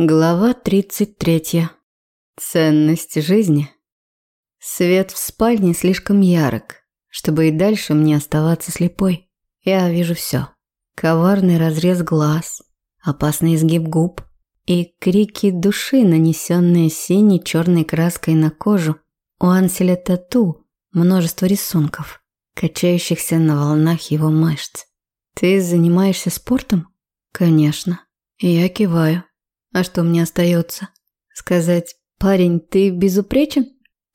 Глава 33. Ценность жизни. Свет в спальне слишком ярок, чтобы и дальше мне оставаться слепой. Я вижу все. Коварный разрез глаз, опасный изгиб губ и крики души, нанесенные синей черной краской на кожу. У Анселя тату множество рисунков, качающихся на волнах его мышц. «Ты занимаешься спортом?» «Конечно». Я киваю. А что мне остается? Сказать, парень, ты безупречен?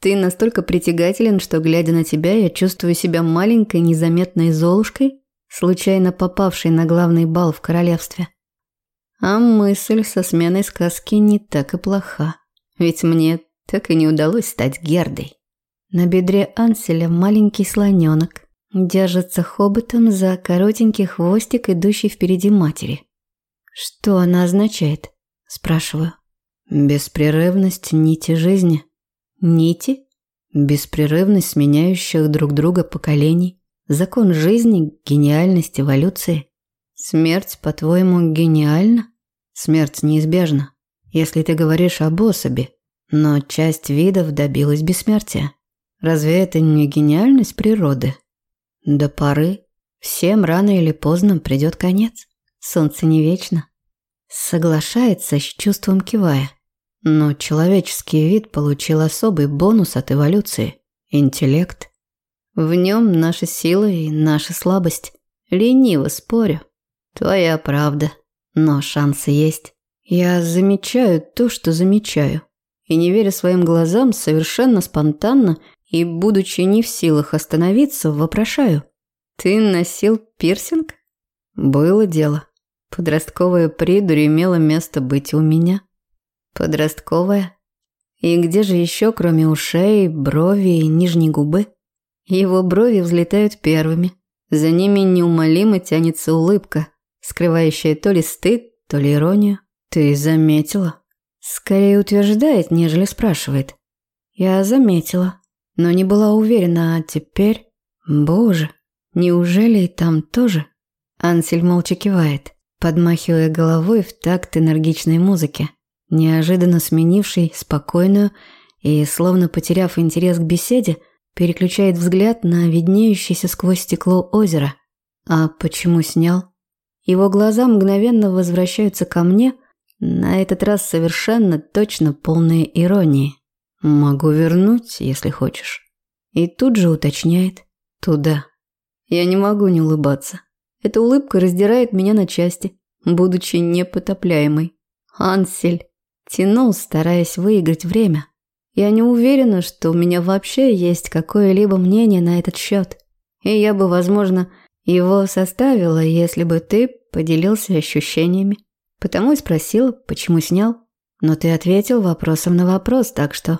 Ты настолько притягателен, что, глядя на тебя, я чувствую себя маленькой незаметной золушкой, случайно попавшей на главный бал в королевстве. А мысль со сменой сказки не так и плоха. Ведь мне так и не удалось стать Гердой. На бедре Анселя маленький слоненок. Держится хоботом за коротенький хвостик, идущий впереди матери. Что она означает? Спрашиваю. Беспрерывность нити жизни. Нити? Беспрерывность сменяющих друг друга поколений. Закон жизни, гениальность эволюции. Смерть, по-твоему, гениальна? Смерть неизбежна, если ты говоришь об особи. Но часть видов добилась бессмертия. Разве это не гениальность природы? До поры всем рано или поздно придет конец. Солнце не вечно. Соглашается с чувством кивая. Но человеческий вид получил особый бонус от эволюции – интеллект. В нем наша сила и наша слабость. Лениво спорю. Твоя правда. Но шансы есть. Я замечаю то, что замечаю. И не веря своим глазам, совершенно спонтанно и, будучи не в силах остановиться, вопрошаю. «Ты носил пирсинг?» Было дело. Подростковая придурь имела место быть у меня. Подростковая? И где же еще, кроме ушей, брови и нижней губы? Его брови взлетают первыми. За ними неумолимо тянется улыбка, скрывающая то ли стыд, то ли иронию. Ты заметила? Скорее утверждает, нежели спрашивает. Я заметила, но не была уверена, а теперь... Боже, неужели и там тоже? Ансель молча кивает подмахивая головой в такт энергичной музыки, неожиданно сменившей спокойную и, словно потеряв интерес к беседе, переключает взгляд на виднеющееся сквозь стекло озеро. А почему снял? Его глаза мгновенно возвращаются ко мне, на этот раз совершенно точно полные иронии. «Могу вернуть, если хочешь». И тут же уточняет «туда». Я не могу не улыбаться. Эта улыбка раздирает меня на части, будучи непотопляемой. Ансель тянул, стараясь выиграть время. Я не уверена, что у меня вообще есть какое-либо мнение на этот счет. И я бы, возможно, его составила, если бы ты поделился ощущениями. Потому и спросила, почему снял. Но ты ответил вопросом на вопрос, так что...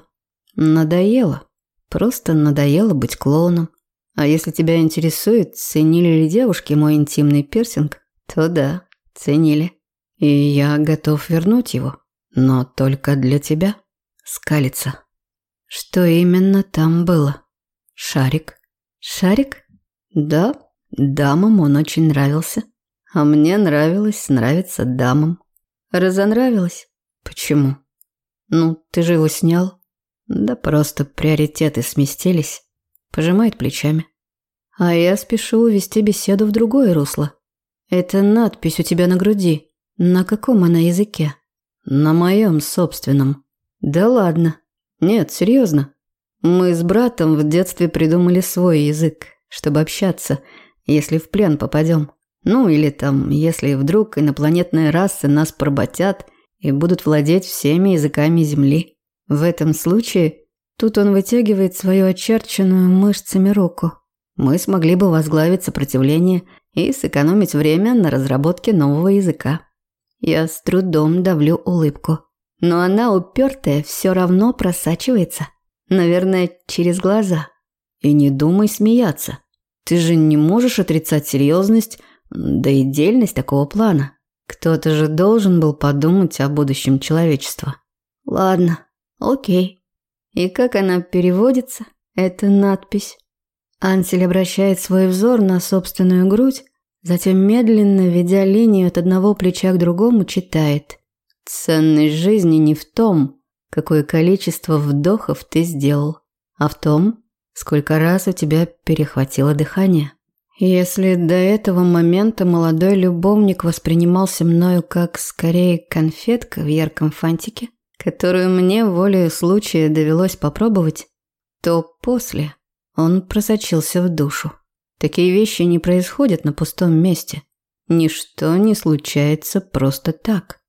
Надоело. Просто надоело быть клоуном. А если тебя интересует, ценили ли девушки мой интимный пирсинг, то да, ценили. И я готов вернуть его, но только для тебя. Скалится. Что именно там было? Шарик. Шарик? Да, дамам он очень нравился. А мне нравилось нравится дамам. Разонравилось? Почему? Ну, ты же его снял. Да просто приоритеты сместились. Пожимает плечами. А я спешу увести беседу в другое русло. Это надпись у тебя на груди. На каком она языке? На моем собственном. Да ладно. Нет, серьезно. Мы с братом в детстве придумали свой язык, чтобы общаться, если в плен попадем. Ну или там, если вдруг инопланетные расы нас поработят и будут владеть всеми языками Земли. В этом случае Тут он вытягивает свою очерченную мышцами руку. Мы смогли бы возглавить сопротивление и сэкономить время на разработке нового языка. Я с трудом давлю улыбку. Но она упертая все равно просачивается. Наверное, через глаза. И не думай смеяться. Ты же не можешь отрицать серьезность, да и дельность такого плана. Кто-то же должен был подумать о будущем человечества. Ладно, окей. И как она переводится, эта надпись? Ансель обращает свой взор на собственную грудь, затем медленно, ведя линию от одного плеча к другому, читает Ценность жизни не в том, какое количество вдохов ты сделал, а в том, сколько раз у тебя перехватило дыхание. Если до этого момента молодой любовник воспринимался мною как скорее конфетка в ярком фантике, которую мне волею случая довелось попробовать, то после он просочился в душу. Такие вещи не происходят на пустом месте. Ничто не случается просто так.